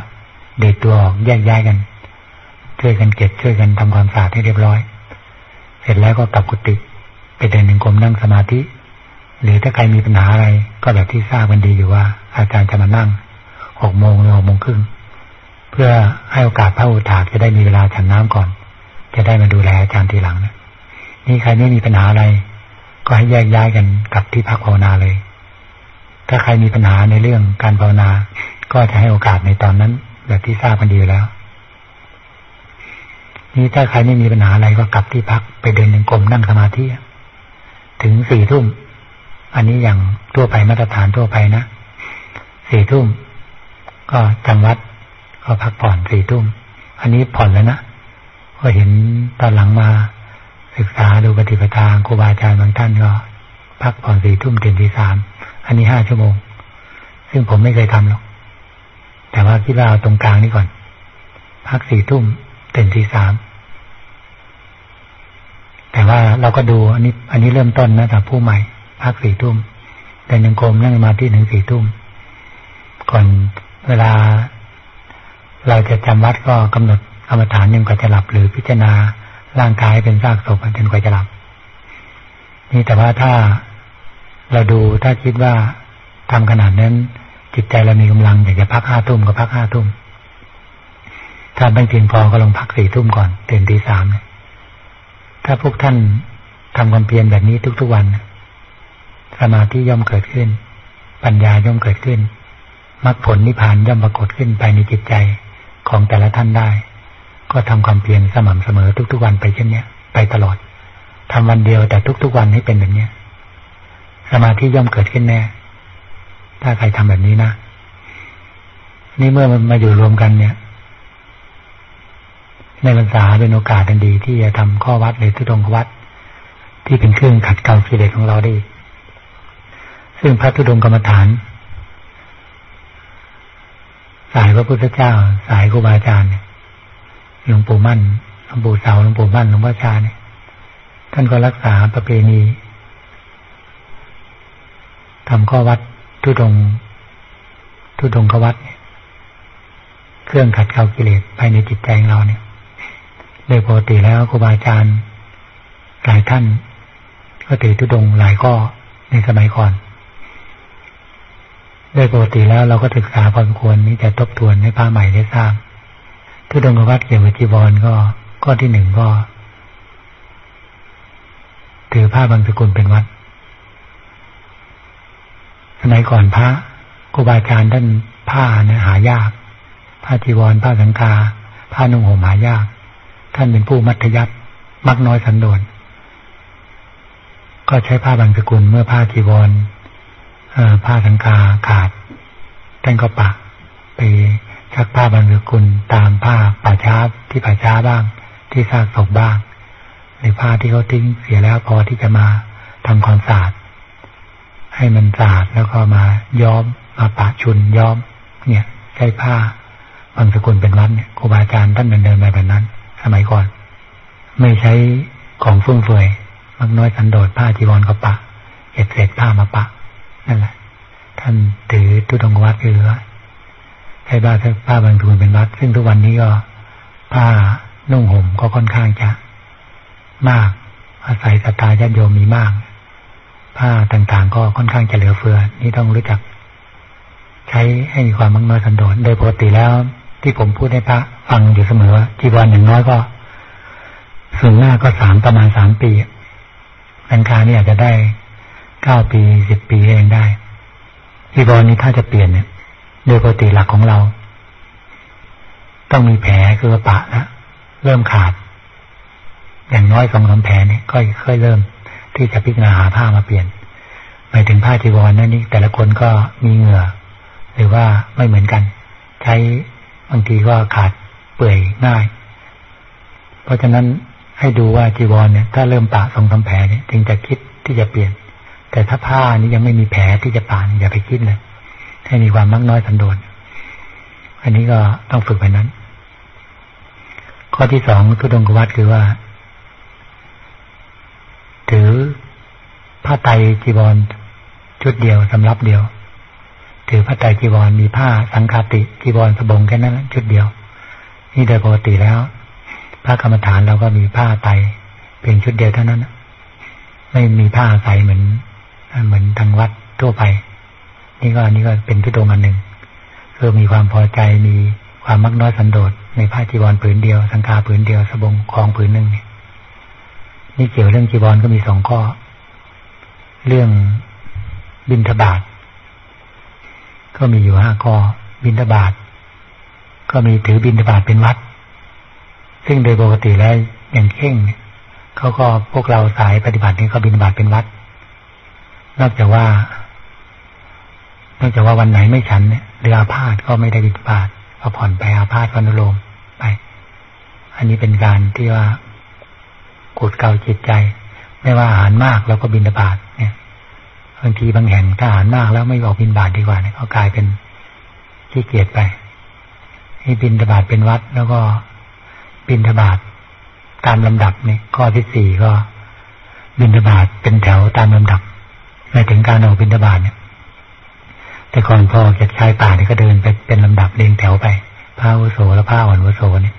เด็ดตัวออกแยกย้ายกัน ช่วยกันเก็บช่วยกันทำความสะอาดให้เรียบร้อย เสร็จแล้วก็กลับกุฏิไปเดินหนึ่งกรมนั่งสมาธิ หรือถ้าใครมีปัญหาอะไร ก็แบบที่ทราบกันดีอยู่ว่า อาจารย์จะมานั่งหกโมงหรือหกโมงครึ่งเพื่อให้โอกาสพระอุทากจะได้มีเวลาฉันน้ำก่อน จะได้มาดูแลอาจารย์ทีหลังนะนี่ใครไม่มีปัญหาอะไร ก็ให้แยกย้ายกันกลับที่พักภาวนาเลย ถ้าใครมีปัญหาในเรื่องการภาวนา ก็จะให้โอกาสในตอนนั้น แบบที่ทราบกันดีแล้ว นี่ถ้าใครไม่มีปัญหาอะไรก็กลับที่พักไปเดินหนึ่งกลมนั่งสมาธิถึงสี่ทุ่ม อันนี้อย่างทั่วไปมาตรฐานทั่วไปนะสี่ทุ่มก็จำวัดก็พักผ่อนสี่ทุ่ม อันนี้ผ่อนแล้วนะก็เห็นตอนหลังมาศึกษาดูปฏิปทาครูบาอาจารย์บางท่านก็ พักผ่อนสี่ทุ่มตื่นทีสามอันนี้ห้าชั่วโมง ซึ่งผมไม่เคยทำหรอกแต่ว่าคิดว่าเอาตรงกลางนี่ก่อน พักสี่ทุ่ม ตื่นทีสามแต่ว่าเราก็ดูอันนี้ อันนี้เริ่มต้นนะแต่ผู้ใหม่พักสี่ทุ่มแต่ยังกรมนั่งมาที่หนึ่งสี่ทุ่มก่อนเวลา เราจะจำวัดก็กำหนดกรรมฐานยังกว่าจะหลับ หรือพิจารณาร่างกายเป็นซากศพจนกว่าจะหลับ นี่แต่ว่าถ้าเราดูถ้าคิดว่าทำขนาดนั้น จิตใจเรามีกำลังอยากจะพักห้าทุ่มก็พักห้าทุ่ม ถ้าไม่เพียงพอก็ลงพักสี่ทุ่มก่อนตื่นตีสามถ้าพวกท่านทำความเพียรแบบนี้ทุกๆวัน สมาธิย่อมเกิดขึ้น ปัญญาย่อมเกิดขึ้นมรรคผลนิพพานย่อมปรากฏขึ้นภายในจิตใจของแต่ละท่านได้ ก็ทำความเพียรสม่ำเสมอทุก ๆ วันไปเช่นเนี้ย ไปตลอดทำวันเดียวแต่ทุก ๆ วันให้เป็นแบบเนี้ย สมาธิย่อมเกิดขึ้นแน่ ถ้าใครทำแบบนี้นะ นี่เมื่อมันมาอยู่รวมกันเนี่ย ในพรรษาเป็นโอกาสทันดี ที่จะทำข้อวัดหรือทุดงวัด ที่เป็นเครื่องขัดเกลากิเลสของเราได้ ซึ่งพระทุดงกรรมฐาน สายพระพุทธเจ้า สายครูบาอาจารย์หลวงปู่มั่นหลวงปู่เสาหลวงปู่มั่นหลวงพ่อชาเนี่ยท่านก็รักษาประเพณีทำข้อวัดทุดงทุดงขวัดเนี่ยเครื่องขัดเกลากิเลสภายในจิตใจของเราเนี่ย โดยปกติแล้วครูบาอาจารย์หลายท่าน ก็ถือทุดงหลายข้อในสมัยก่อน โดยปกติแล้วเราก็ศึกษาพอสมควรนี้จะทบทวนให้พระใหม่ได้ทราบทุดงวัดเกี่ยวกับจีวรก็ข้อที่หนึ่งก็ ถือผ้าบางสกุลเป็นวัด สมัยก่อนพระครูบาอาจารย์ท่านผ้าเนี่ยหายาก ผ้าจีวรผ้าสังกา ผ้านุ่งห่มหายาก ท่านเป็นผู้มัธยัติมักน้อยสันโดษก็ใช้ผ้าบางสกุลเมื่อผ้าจีวรผ้าสังกาขาด ท่านก็ปะไปชักผ้าบางสกุลตามผ้าป่าช้าที่ป่าช้าบ้าง ที่ซากศพบ้าง หรือผ้าที่เขาทิ้งเสียแล้วพอที่จะมาทำความสะอาดให้มันสะอาดแล้วก็มาย้อมมาปะชุนย้อม เนี่ยใช้ผ้าบางสกุลเป็นวัดเนี่ยครูบาอาจารย์ท่านเดินเดินมาแบบนั้น สมัยก่อน ไม่ใช้ของฟุ่มเฟือยมักน้อยสันโดษผ้าจีวรก็ปะเอ็ดเศษผ้ามาปะ นั่นแหละ ท่านถือตุดงวัดคือว่าใช้ผ้าผ้าบางทูนเป็นวัด ซึ่งทุกวันนี้ก็ผ้านุ่งห่มก็ค่อนข้างจะ มาก อาศัยสตาญาติโยมมีมาก ผ้าต่างๆ ก็ค่อนข้างจะเหลือเฟือ นี่ต้องรู้จัก ใช้ให้มีความมักน้อยสันโดษโดยปกติแล้ว ที่ผมพูดให้พระฟังอยู่เสมอว่าจีวรอย่างน้อยก็ส่วนหน้าก็สามประมาณสามปีสังการนี่ยอาจจะได้เก้าปีสิบปีเองได้จีวรนี้ถ้าจะเปลี่ยนเนี่ยโดยปกติหลักของเรา ต้องมีแผลคือปะนะเริ่มขาด อย่างน้อยสองสามแผลเนี่ยก็ค่อยเริ่ม ที่จะพิจารณาหาผ้ามาเปลี่ยนหมายถึงผ้าจีวรนั่นนี่แต่ละคนก็มีเหงื่อ หรือว่าไม่เหมือนกัน ใช้ บางทีก็ขาดเปื่อยง่าย เพราะฉะนั้นให้ดูว่าจีวรเนี่ย ถ้าเริ่มปะสองสาแผลเนี่ยจึงจะคิดที่จะเปลี่ยน แต่ถ้าผ้านี้ยังไม่มีแผลที่จะปานอย่าไปคิดเลยให้มีความมักน้อยสันโดษอันนี้ก็ต้องฝึกไปนั้น ข้อที่สองทุดงกวัดคือว่า ถือผ้าไตจีวรชุดเดียวสำรับเดียว ถือผ้าไตจีวรมีผ้าสังคาติจีวรสบงแค่นั้นชุดเดียว นี่โดยปกติแล้วพระกรรมฐานเราก็มีผ้าไตเพียงชุดเดียวเท่านั้นไม่มีผ้าใส่เหมือนเหมือนทางวัดทั่วไป นี่ก็นี่ก็เป็นทุดงอันหนึ่งคือมีความพอใจมีความมักน้อยสันโดษในผ้าจีวรผืนเดียว สังฆาผืนเดียวสบงคลองผืนหนึ่งเนี่ยนี่เกี่ยวเรื่องจีวรก็มีสองข้อ เรื่องบินทบาท ก็มีอยู่ห้าข้อบินทบาทก็มีถือบินทบาทเป็นวัด ซึ่งโดยปกติแล้วอย่างเข่งเขาก็พวกเราสายปฏิบัตินี่ก็บินบาตเป็นวัด นอกจากว่านอกจากว่าวันไหนไม่ฉันเนี่ยหรืออาพาธก็ไม่ได้บิณฑบาตก็ผ่อนไปอาพาธก็นุโลมไป อันนี้เป็นการที่ว่ากุดเกาจิตใจ ไม่ว่าอาหารมากเราก็บินบาตเนี่ย บางทีบางแห่งถ้าหารมากแล้วไม่ออกบินบาตดีกว่าเนี่ยก็กลายเป็นขี้เกียจไป ให้บินบาตเป็นวัด แล้วก็บินบาตตามลำดับนี่ข้อที่สี่ก็บินบาตเป็นแถวตามลำดับในถึงการออกบิณฑบาตเนี่ย แต่ก่อนพอจากชายป่าเนี่ยก็เดินไปเป็นลำดับเรียงแถวไปผ้าวุโสและผ้าอ่อนวุโสเนี่ย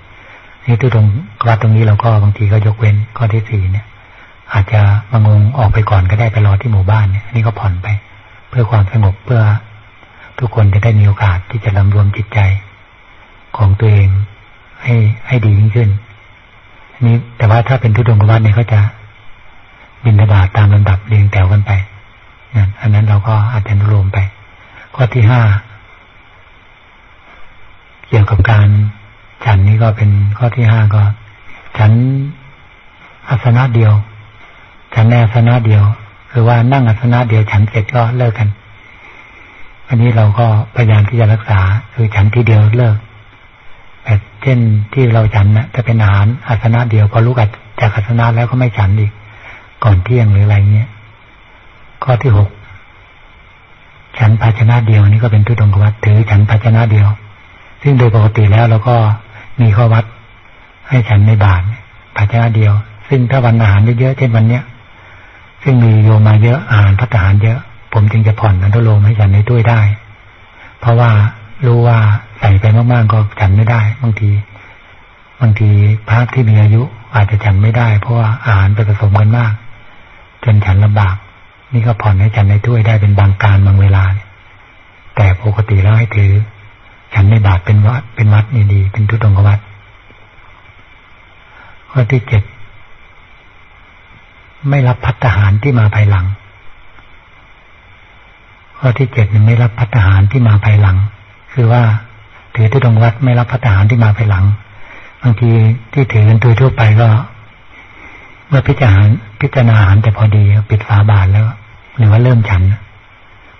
นี่ที่ตรงวัดตรงนี้เราก็บางทีก็ยกเว้นข้อที่สี่เนี่ย อาจจะบางงออกไปก่อนก็ได้ไปรอที่หมู่บ้านเนี่ยนี่ก็ผ่อนไป เพื่อความสงบเพื่อทุกคนจะได้มีโอกาสที่จะรำรวมจิตใจ ของตัวเองให้ให้ดียิ่งขึ้นนี่แต่ว่าถ้าเป็นทุดงกวัดเนี่ยเขาจะบินทบาทตามลำดับเรียงแถวกันไปนั่นอันนั้นเราก็อาจจะรวมไป ข้อที่ห้าเกี่ยวกับการฉันนี่ก็เป็นข้อที่ห้าก็ ฉันอาสนะเดียว ฉันแนอาสนะเดียวคือว่านั่งอาสนะเดียวฉันเสร็จก็เลิกกัน อันนี้เราก็พยายามที่จะรักษาคือฉันทีเดียวเลิกแบบเช่นที่เราฉันนะจะเป็นอาหารอาสนะเดียวพอลุกจากอาสนะแล้วก็ไม่ฉันอีกก่อนเที่ยงหรืออะไรเงี้ยข้อที่หกฉันภาชนะเดียวนี่ก็เป็นทุดงกวัดถือฉันภาชนะเดียว ซึ่งโดยปกติแล้วเราก็มีข้อวัดให้ฉันในบาทภาชนะเดียว ซึ่งถ้าวันอาหารเยอะๆเช่นวันเนี้ย ซึ่งมีโยมาเยอะอาหารพัฒหารเยอะ ผมจึงจะผ่อนอนุโลมให้ฉันในถ้วยได้ เพราะว่ารู้ว่าใส่ไปมากๆก็ฉันไม่ได้บางทีบางทีพระที่มีอายุอาจจะฉันไม่ได้ เพราะว่าอาหารไปผสมกันมาก จนฉันลำบาก นี่ก็ผ่อนให้ฉันในถ้วยได้เป็นบางการบางเวลาเนี่ยแต่ปกติแล้วให้ถือ ฉันในบาทเป็นวัดเป็นวัดนี่ดี เป็นทุตงกวัดข้อที่เจ็ด ไม่รับพัฒหารที่มาภายหลัง ข้อที่เจ็ดไม่รับพัฒหารที่มาภายหลัง คือว่าถือทุตงวัดไม่รับพัฒหารที่มาภายหลัง บางทีที่ถือกันโดยทั่วไปก็ เมื่อพิจารณาพิจารณาอาหารแต่พอดีปิดฝาบาทแล้ว หรือว่าเริ่มฉัน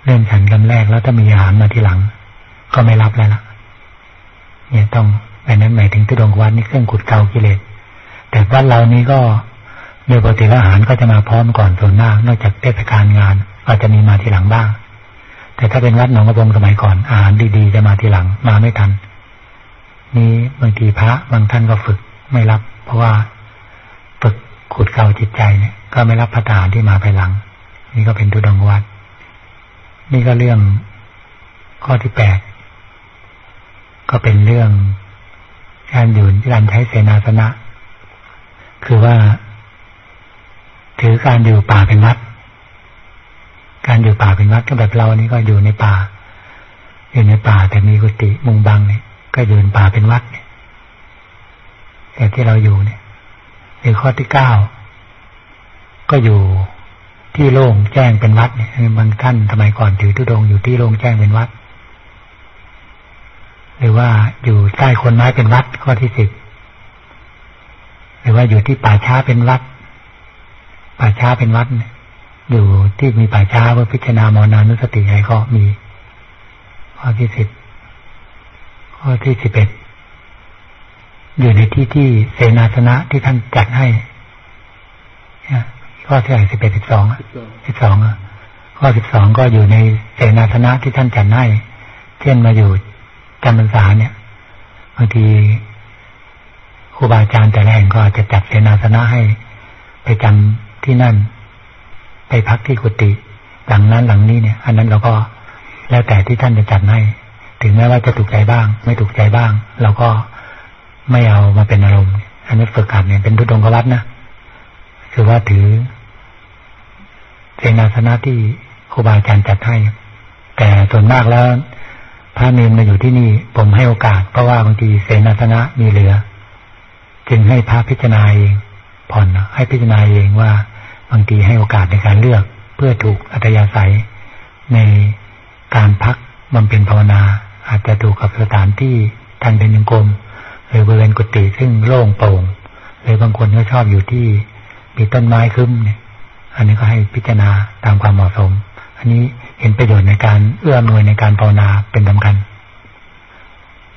เริ่มฉันกันแรกแล้วถ้ามีอาหารมาทีหลัง ก็ไม่รับแล้วล่ะ เนี่ยต้องแบบนั้นหมายถึงทุดงวัดนี่เครื่องขุดเกากิเลสแต่วัดเรานี้ก็ โดยปกติแล้วอาหารก็จะมาพร้อมก่อนส่วนมากนอกจากเทศกาลงาน อาจจะมีมาทีหลังบ้าง แต่ถ้าเป็นวัดหนองกระพงสมัยก่อนอาหารดีๆจะมาทีหลังมาไม่ทัน นี่บางทีพระบางท่านก็ฝึกไม่รับ เพราะว่าฝึกขุดเกาจิตใจเนี่ยก็ไม่รับพระทานที่มาภายหลัง นี่ก็เป็นทุดงวัด นี่ก็เรื่องข้อที่แปดก็เป็นเรื่องการอยู่การใช้เสนาสนะ คือว่า ถือการอยู่ป่าเป็นวัด การอยู่ป่าเป็นวัดก็แบบเรานี่ก็อยู่ในป่า อยู่ในป่าแต่มีกุฏิมุงบังเนี่ยก็อยู่ในป่าเป็นวัดเนี่ยแต่ที่เราอยู่เนี่ยหรือข้อที่เก้าก็อยู่ที่โล่งแจ้งเป็นวัดเนี่ยบางท่านสมัยก่อนถือทุดงอยู่ที่โล่งแจ้งเป็นวัด หรือว่าอยู่ใต้คนไม้เป็นวัดข้อที่สิบหรือว่าอยู่ที่ป่าช้าเป็นวัด ป่าช้าเป็นวัดอยู่ที่มีป่าช้าเพื่อพิจารณามรณานุสติอะไรก็มี ข้อที่สิบข้อที่สิบเอ็ดอยู่ในที่ที่เสนาสนะที่ท่านจัดให้ข้อที่หนสิบเอ็ดสิบสองสิบสองข้อสิบสองก็อยู่ในเสนาสนะที่ท่านจัดให้เช่นมาอยู่จำพรรษาเนี่ยบางทีครูบาอาจารย์แต่ละแห่งก็จะจัดเสนาสนะให้ไปจำ ที่นั่น ไปพักที่กุฏิหลังนั้นหลังนี้เนี่ย อันนั้นเราก็แล้วแต่ที่ท่านจะจัดให้ ถึงแม้ว่าจะถูกใจบ้าง ไม่ถูกใจบ้าง เราก็ไม่เอามาเป็นอารมณ์ อันนี้ฝึกหัดเนี่ยเป็นทุดงกวัดนะคือว่าถือเสนาสนะที่ครูบาอาจารย์จัดให้ แต่ส่วนมากแล้วพระเนรมาอยู่ที่นี่ ผมให้โอกาส เพราะว่าบางทีเสนาสนะมีเหลือ จึงให้พระพิจารณาเองผ่อนให้พิจารณาเองว่า บางทีให้โอกาสในการเลือกเพื่อถูกอัตยาศัย ในการพักบำเพ็ญภาวนา อาจจะถูกกับสถานที่ทางเดินยังกรมหรือบริเวณกุฏิซึ่งโล่งโปร่งหรือบางคนก็ชอบอยู่ที่มีต้นไม้คึ้มเนี่ย อันนี้ก็ให้พิจารณาตามความเหมาะสม อันนี้เห็นประโยชน์ในการเอื้อมนวยในการภาวนาเป็นสำคัญ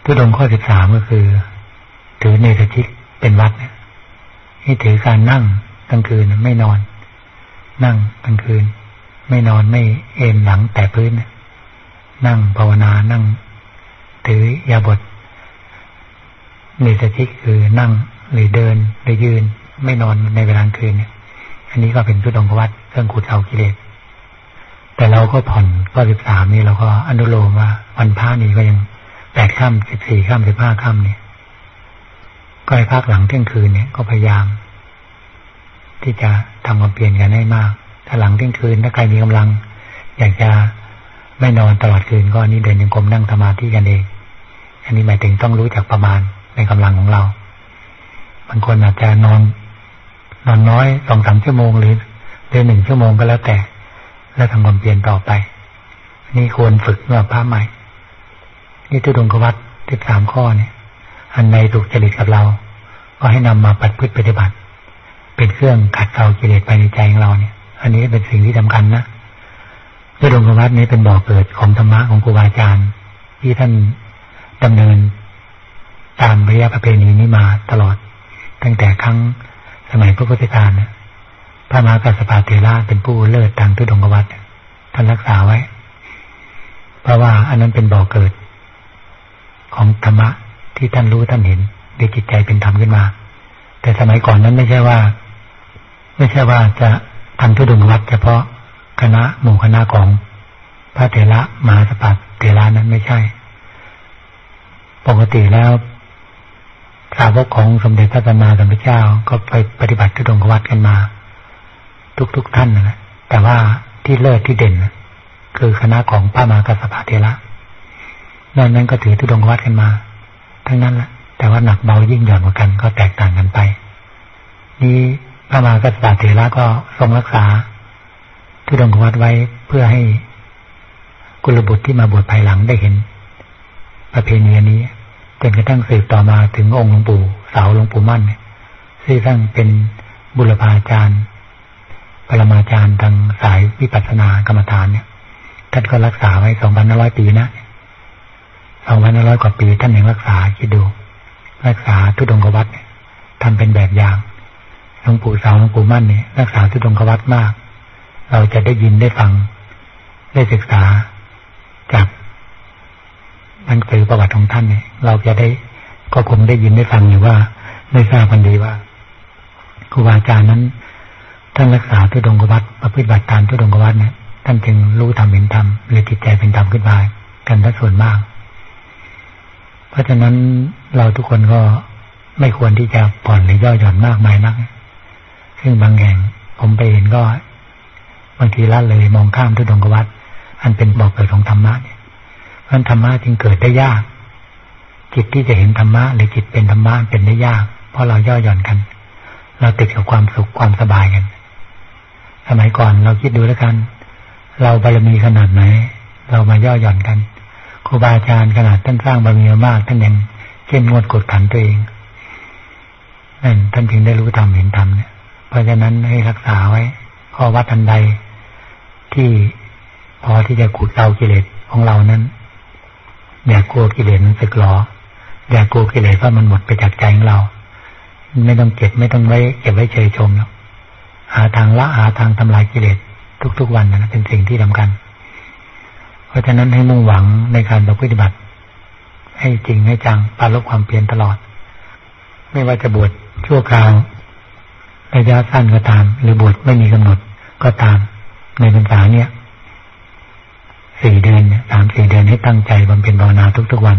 ทุดงข้อสิบสามก็คือ ถือเนสชิกเป็นวัดเนี่ยให้ถือการนั่งกลางคืนไม่นอน นั่งกลางคืน ไม่นอนไม่เอนหลังแต่พื้น นั่งภาวนานั่งถือยาบทมีสติคือนั่งหรือเดินหรือยืน ไม่นอนในเวลากลางคืนเนี่ยอันนี้ก็เป็นพุทธองควัตเครื่องขุดเอากิเลสแต่เราก็ผ่อนก็สิบสามนี่เราก็อนุโลมว่าวันพระนี่ก็ยังแปดค่ำสิบสี่ค่ำสิบห้าค่ำเนี่ยก็ให้พักหลังเที่ยงคืนเนี่ยก็พยายาม ที่จะทำความเปลี่ยนกันให้มาก ถ้าหลังเที่ยงคืนถ้าใครมีกำลัง อยากจะไม่นอนตลอดคืนก็นี่เดินยังกรมนั่งสมาธิกันเอง อันนี้หมายถึงต้องรู้จักประมาณในกำลังของเราบางคนอาจจะนอน นอนน้อยสองสามชั่วโมงหรือเดือนหนึ่งชั่วโมงก็แล้วแต่ แล้วทำความเปลี่ยนต่อไป นี่ควรฝึกเมื่อพระใหม่ นี่ทุดงควัตสิบสามข้อเนี่ย อันในถูกจริตกับเรา ก็ให้นำมาปฏิพฤติปฏิบัติ เป็นเครื่องขัดเกลากิเลสภายในใจของเราเนี่ย อันนี้เป็นสิ่งที่สำคัญนะพระดงกวัดนี้เป็นบ่อเกิดของธรรมะของครูบาอาจารย์ ที่ท่านดำเนินตามระยะประเพณีนี้มาตลอด ตั้งแต่ครั้งสมัยพระพุทธกาลนะพระมหากัสปะเทระเป็นผู้เลิศทางทุดงกวัดท่านรักษาไว้ เพราะว่าอันนั้นเป็นบ่อเกิด ของธรรมะที่ท่านรู้ท่านเห็นด้วยจิตใจเป็นธรรมขึ้นมา แต่สมัยก่อนนั้นไม่ใช่ว่า ไม่ใช่ว่าจะทำทุดงวัดเฉพาะคณะหมู่คณะของพระเถระมหาสปัตเถระนั้นไม่ใช่ ปกติแล้วสาวกของสมเด็จพระสัมมาสัมพุทธเจ้าก็ไปปฏิบัติทุดงวัดกันมา ทุกๆทท่านนะแต่ว่าที่เลิศที่เด่น คือคณะของพระมหากัสสปะเทระนอกนั้นก็ถือทุดงวัดกันมา ทั้งนั้นแหละแต่ว่าหนักเบายิ่งหย่อนกว่ากันก็แตกต่างกันไป นี้ พระมหากัสสปะเทระก็ทรงรักษาทุดงควัดไว้เพื่อให้กุลบุตรที่มาบวชภายหลังได้เห็น ประเพณีนี้จนกระทั่งสืบต่อมาถึงองค์หลวงปู่สาวหลวงปู่มั่นซึ่งท่านเป็นบุรพาจารย์ ปรมาจารย์ทางสายวิปัสสนากรรมฐานเนี่ยท่านก็รักษาไว้สองพันห้าร้อยปีนะสองพันห้าร้อยกว่าปีท่านยังรักษาคิดดู รักษาทุดงกวัดเนี่ยทำเป็นแบบอย่าง หลวงปู่สาวหลวงปู่มั่นเนี่ยรักษาทุดงกวัดมาก เราจะได้ยินได้ฟัง ได้ศึกษาจากหนังสือประวัติของท่านเนี่ยเราจะได้ก็คงได้ยินได้ฟังอยู่ว่าได้ทราบกันดีว่าครูบาอาจารย์นั้นท่านรักษาทุดงกวัดประพฤติบัติตามทุดงกวัดเนี่ยท่านจึงรู้ธรรมเห็นธรรมหรือจิตใจเป็นธรรมขึ้นมากันทั้งส่วนมาก เพราะฉะนั้นเราทุกคนก็ไม่ควรที่จะผ่อนหรือย่อหย่อนมากมายนัก ซึ่งบางแห่งผมไปเห็นก็ บางทีละเลยมองข้ามทุดงกวัดอันเป็นบอกเกิดของธรรมะเนี่ยเพราะธรรมะจึงเกิดได้ยาก จิตที่จะเห็นธรรมะหรือจิตเป็นธรรมะเป็นได้ยาก เพราะเราย่อหย่อนกัน เราติดกับความสุขความสบายกัน สมัยก่อนเราคิดดูแล้วกัน เราบารมีขนาดไหน เรามาย่อหย่อนกันครูบาอาจารย์ขนาดท่านสร้างบารมีมากท่านยังเข้มงวดกดขันตัวเองนั่นท่านจึงได้รู้ธรรมเห็นธรรมเนี่ย เพราะฉะนั้นให้รักษาไว้ข้อวัดทันใด ที่พอที่จะขุดเอากิเลสของเรานั้นอย่ากลัวกิเลสมันสึกหรออย่ากลัวกิเลสว่ามันหมดไปจากใจของเรา ไม่ต้องเก็บไม่ต้องไว้เก็บไว้เฉยชมแล้วหาทางละหาทางทำลายกิเลสทุก ๆ วันนะเป็นสิ่งที่สาคัญ เพราะฉะนั้นให้มุ่งหวังในการปฏิบัติ ให้จริงให้จังปาลบความเปลี่ยนตลอด ไม่ว่าจะบวชชั่วคราว ระยะสั้นก็ตาม หรือบวชไม่มีกำหนดก็ตาม ในพรรษาเนี่ยสี่เดือนสามสี่เดือนให้ตั้งใจบำเพ็ญภาวนาทุกๆวัน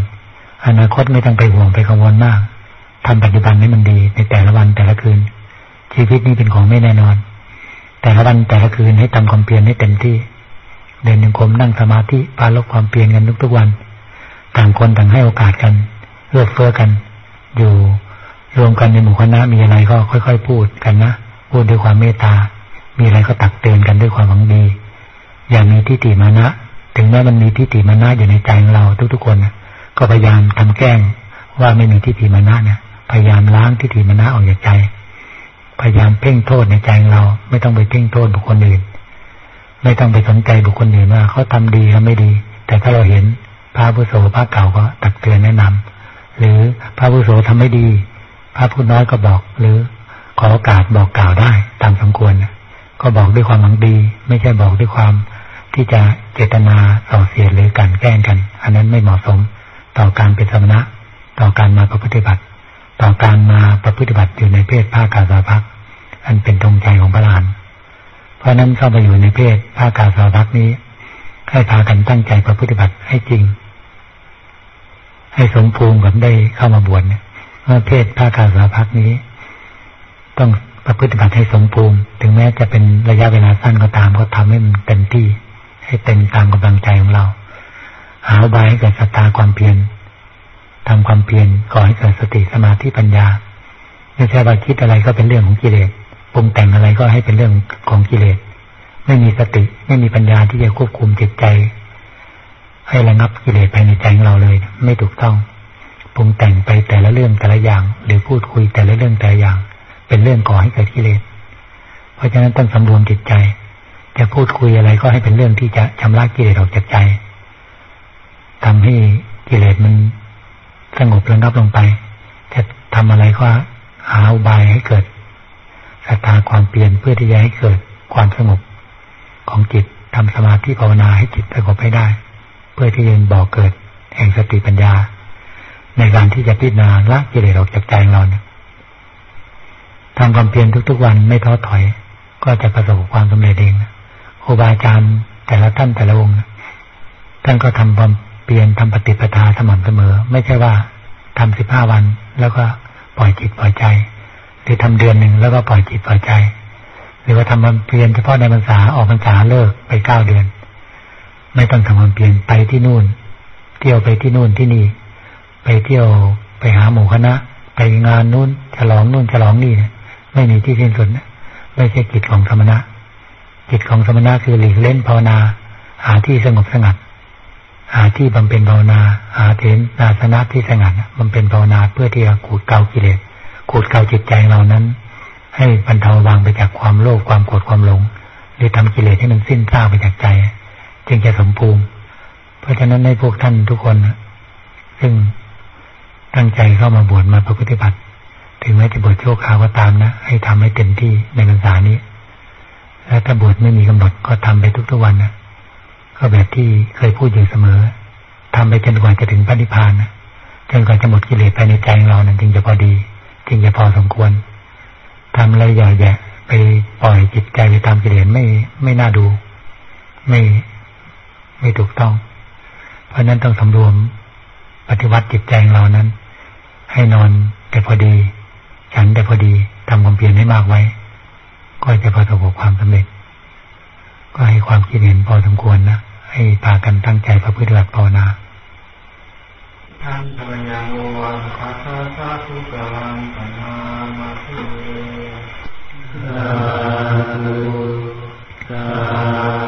อนาคตไม่ต้องไปห่วงไปกังวลมากทำปัจจุบันให้มันดีในแต่ละวันแต่ละคืน ชีวิตนี้เป็นของไม่แน่นอน แต่ละวันแต่ละคืนให้ทำความเพียรให้เต็มที่เดินยังคมนั่งสมาธิปาลบความเพียรกันทุกๆวัน ต่างคนต่างให้โอกาสกันเลือกเฟื่อกัน อยู่ รวมกันในหมู่คณะมีอะไรก็ค่อย ๆ พูดกันนะพูดด้วยความเมตตา มีอะไรก็ตักเตือนกันด้วยความหวังดี อย่างมีทิฏฐิมานะ ถึงแม้มันมีทิฏฐิมานะอยู่ในใจของเราทุกๆคนนะก็พยายามทำแกล้งว่าไม่มีทิฏฐิมานะเนี่ยพยายามล้างทิฏฐิมานะออกจากใจ พยายามเพ่งโทษในใจของเรา ไม่ต้องไปเพ่งโทษบุคคลอื่น ไม่ต้องไปสนใจบุคคลอื่นว่าเขาทำดีหรือไม่ดี แต่ถ้าเราเห็นพระผู้โสพระเก่าก็ตักเตือนแนะนำหรือพระผู้โสทำไม่ดี พระผู้น้อยก็บอกหรือขอโอกาสบอกกล่าวได้ตามสมควรก็บอกด้วยความหวังดี ไม่ใช่บอกด้วยความที่จะเจตนาส่อเสียดหรือการแกล้งกัน อันนั้นไม่เหมาะสมต่อการเป็นสมณะ ต่อการมาประพฤติบัติ ต่อการมาประพฤติบัติอยู่ในเพศภาคกาสาพักอันเป็นธงใจของพระลานเพราะนั้นเข้าไปอยู่ในเพศภาคกาสาพักนี้ ให้พากันตั้งใจประพฤติบัติให้จริง ให้สมภูมิกับได้เข้ามาบวชเนี่ย เมื่อเพศภาคกาสาพักนี้ ต้องประพฤติบัติให้สมภูมิ ถึงแม้จะเป็นระยะเวลาสั้นก็ตามก็ทำให้มันเต็มที่ ให้เต็มตามกำลังใจของเรา หาบายให้เกิดศรัทธาความเพียรทำความเพียรก่อให้เกิดสติสมาธิปัญญา ไม่ใช่ว่าคิดอะไรก็เป็นเรื่องของกิเลสปรุงแต่งอะไรก็ให้เป็นเรื่องของกิเลสไม่มีสติไม่มีปัญญาที่จะควบคุมจิตใจ ให้ระงับกิเลสภายในใจของเราเลย ไม่ถูกต้อง ปรุงแต่งไปแต่ละเรื่องแต่ละอย่าง หรือพูดคุยแต่ละเรื่องแต่ละอย่าง เป็นเรื่องก่อให้เกิดกิเลสเพราะฉะนั้นต้องสำรวมจิตใจ จะพูดคุยอะไรก็ให้เป็นเรื่องที่จะชำระกิเลสออกจากใจทำให้กิเลสมันสงบระงับลงไป จะทำอะไรก็หาอุบายให้เกิดศรัทธาความเปลี่ยนเพื่อที่จะให้เกิดความสงบของจิตทำสมาธิภาวนาให้จิตสงบให้ได้ เพื่อที่จะบอกเกิดแห่งสติปัญญา ในการที่จะพิจารณาละกิเลสออกจากใจเราเนี่ยทำความเพียรทุก ๆ วันไม่ท้อถอย ก็จะประสบความสำเร็จเองครูบาอาจารย์แต่ละท่านแต่ละองค์ท่านก็ทำความเปลี่ยนทำปฏิปทาสม่ำเสมอ ไม่ใช่ว่าทำสิบห้าวัน แล้วก็ปล่อยจิตปล่อยใจ หรือทำเดือนหนึ่งแล้วก็ปล่อยจิตปล่อยใจ หรือว่าทำความเปลี่ยนเฉพาะในพรรษาออกพรรษาเลิกไปเก้าเดือน ไม่ต้องทำความเปลี่ยนไปที่นู่น เที่ยวไปที่นู่นที่นี่ ไปเที่ยวไปหาหมู่คณะ ไปงานนู่นฉลองนู่นฉลองนี่เนี่ยไม่มีที่สิ้นสุดไม่ใช่กิจของสมณะจิตของสมณะคือหลีกเล่นภาวนา หาที่สงบสงัด หาที่บำเพ็ญภาวนา หาเทนนาสนะที่สงัดบำเพ็ญภาวนาเพื่อที่จะขูดเกากิเลสขูดเกาจิตใจเรานั้น ให้บรรเทาบางไปจากความโลภความโกรธความหลง หรือทำกิเลสให้มันสิ้นซากไปจากใจ จึงจะสมภูมิ เพราะฉะนั้นในพวกท่านทุกคน ซึ่ง ตั้งใจเข้ามาบวชมาประพฤติบัติ ถึงแม้จะบวชโชคขาวก็ตามนะ ให้ทำให้เต็มที่ในพรรษานี้ แล้วถ้าบวชไม่มีกำหนดก็ทำไปทุกๆวันนะก็แบบที่เคยพูดอยู่เสมอทำไปจนกว่าจะถึงพระนิพพานนะจนกว่าจะหมดกิเลสภายในใจเรานะจึงจะพอดี จึงจะพอสมควรทำอะไรหย่อแยะไปปล่อยจิตใจไปตามกิเลสไม่ไม่น่าดู ไม่ไม่ถูกต้อง เพราะนั้นต้องสำรวมปฏิวัติจิตใจเรานั้น ให้นอนแต่พอดี ฉันแต่พอดีทำความเพียรให้มากไว้ ก็จะประสบความสำเร็จ ก็ให้ความคิดเห็นพอสมควรนะให้พากันตั้งใจประพฤติหลักภาวนาท่านตัวญาโมงคาถาสาทุกลังปนามาคุสาธุสา